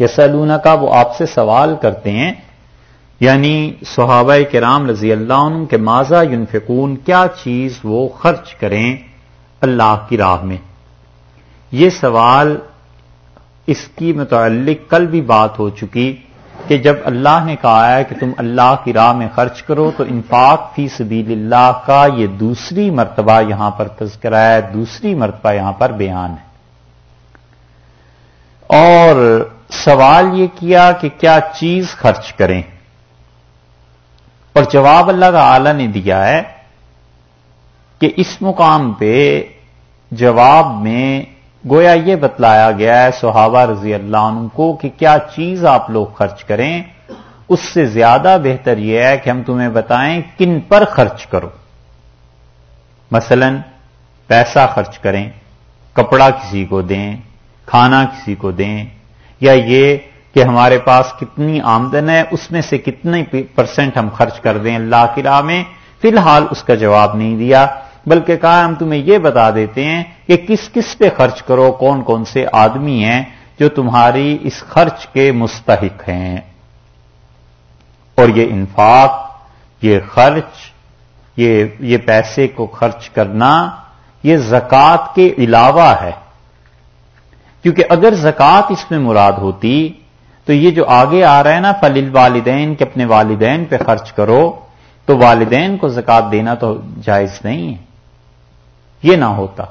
یسلون کا وہ آپ سے سوال کرتے ہیں۔ یعنی صحابہ کرام رضی اللہ عنہ کے ماضا یونفقون کیا چیز وہ خرچ کریں اللہ کی راہ میں؟ یہ سوال اس کی متعلق کل بھی بات ہو چکی کہ جب اللہ نے کہا ہے کہ تم اللہ کی راہ میں خرچ کرو تو انفاق فی سبیل اللہ کا یہ دوسری مرتبہ یہاں پر تذکرہ ہے، دوسری مرتبہ یہاں پر بیان ہے۔ اور سوال یہ کیا کہ کیا چیز خرچ کریں؟ اور جواب اللہ کا اعلی نے دیا ہے کہ اس مقام پہ جواب میں گویا یہ بتلایا گیا ہے صحابہ رضی اللہ عنہ کو کہ کیا چیز آپ لوگ خرچ کریں؟ اس سے زیادہ بہتر یہ ہے کہ ہم تمہیں بتائیں کن پر خرچ کرو۔ مثلا پیسہ خرچ کریں، کپڑا کسی کو دیں، کھانا کسی کو دیں یا یہ کہ ہمارے پاس کتنی آمدن ہے، اس میں سے کتنے پرسنٹ ہم خرچ کر دیں اللہ کی راہ میں؟ فی الحال اس کا جواب نہیں دیا، بلکہ کہا ہم تمہیں یہ بتا دیتے ہیں کہ کس کس پہ خرچ کرو، کون کون سے آدمی ہیں جو تمہاری اس خرچ کے مستحق ہیں۔ اور یہ انفاق، یہ خرچ، یہ یہ پیسے کو خرچ کرنا، یہ زکات کے علاوہ ہے۔ کیونکہ اگر زکات اس میں مراد ہوتی تو یہ جو آگے آ رہا ہے نا فلیل والدین کے اپنے والدین پہ خرچ کرو، تو والدین کو زکات دینا تو جائز نہیں ہے۔ یہ نہ ہوتا۔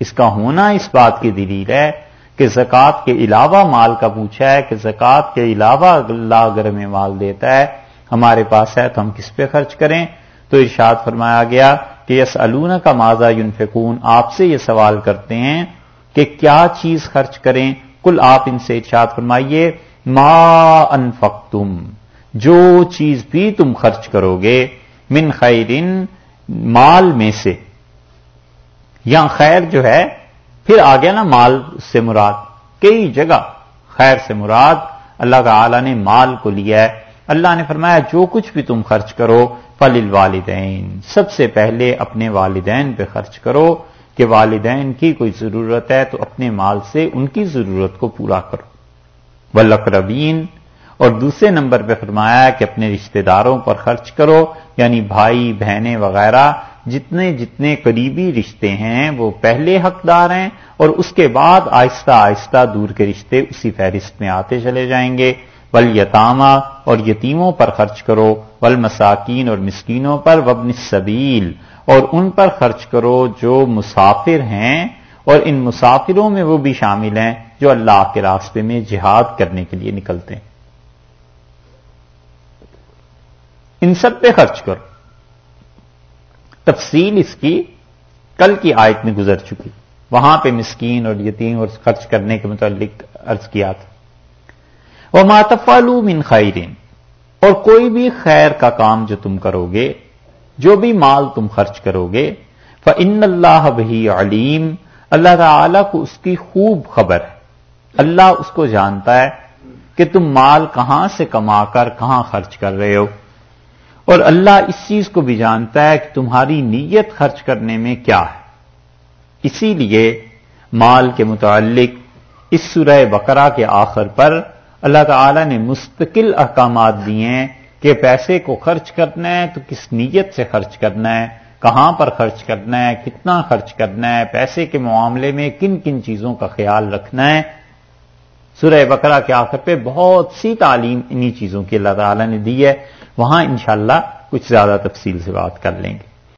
اس کا ہونا اس بات کی دلیل ہے کہ زکوٰۃ کے علاوہ مال کا پوچھا ہے کہ زکوٰۃ کے علاوہ اللہ اگر میں مال دیتا ہے، ہمارے پاس ہے تو ہم کس پہ خرچ کریں؟ تو ارشاد فرمایا گیا کہ یس الون کا ماضا یونفقون آپ سے یہ سوال کرتے ہیں کہ کیا چیز خرچ کریں؟ کل آپ ان سے ارشاد فرمائیے، ما انفقتم، جو چیز بھی تم خرچ کرو گے، من خیرن، مال میں سے۔ یا خیر جو ہے، پھر آ گیا نا مال سے مراد، کئی جگہ خیر سے مراد۔ اللہ کا اعلیٰ نے مال کو لیا ہے۔ اللہ نے فرمایا، جو کچھ بھی تم خرچ کرو فل الوالدین سب سے پہلے اپنے والدین پہ خرچ کرو۔ کہ والدین کی کوئی ضرورت ہے تو اپنے مال سے ان کی ضرورت کو پورا کرو۔ ولقربین اور دوسرے نمبر پہ فرمایا کہ اپنے رشتہ داروں پر خرچ کرو یعنی بھائی، بہنیں وغیرہ، جتنے جتنے قریبی رشتے ہیں وہ پہلے حقدار ہیں اور اس کے بعد آہستہ آہستہ دور کے رشتے اسی فہرست میں آتے چلے جائیں گے۔ ول یتامہ اور یتیموں پر خرچ کرو۔ ول مساکین اور مسکینوں پر۔ وبن سبیل اور ان پر خرچ کرو جو مسافر ہیں اور ان مسافروں میں وہ بھی شامل ہیں جو اللہ کے راستے میں جہاد کرنے کے لیے نکلتے ہیں۔ ان سب پہ خرچ کرو۔ تفصیل اس کی کل کی آیت میں گزر چکی۔ وہاں پہ مسکین اور یتیم اور خرچ کرنے کے متعلق عرض کیا تھا۔ وہ ماتفالو من خیرین اور کوئی بھی خیر کا کام جو تم کرو گے جو بھی مال تم خرچ کرو گے فن اللہ بہی علیم اللہ تعالی کو اس کی خوب خبر ہے۔ اللہ اس کو جانتا ہے کہ تم مال کہاں سے کما کر کہاں خرچ کر رہے ہو۔ اور اللہ اس چیز کو بھی جانتا ہے کہ تمہاری نیت خرچ کرنے میں کیا ہے۔ اسی لیے مال کے متعلق اس سورہ بقرہ کے آخر پر اللہ تعالی نے مستقل احکامات دیے ہیں۔ کہ پیسے کو خرچ کرنا ہے تو کس نیت سے خرچ کرنا ہے؟ کہاں پر خرچ کرنا ہے؟ کتنا خرچ کرنا ہے؟ پیسے کے معاملے میں کن کن چیزوں کا خیال رکھنا ہے؟ سورہ بقرہ کے آخر پہ بہت سی تعلیم انہی چیزوں کی اللہ تعالی نے دی ہے۔ وہاں انشاءاللہ کچھ زیادہ تفصیل سے بات کر لیں گے۔